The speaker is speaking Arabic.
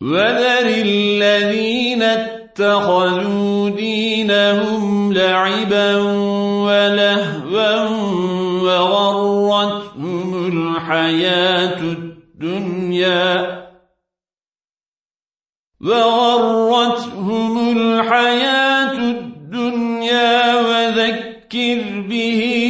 وذر الذين اتخذوا دينهم لعبا ولهوا وغرتهم الحياة الدنيا وغرتهم الحياة الدنيا وذكر به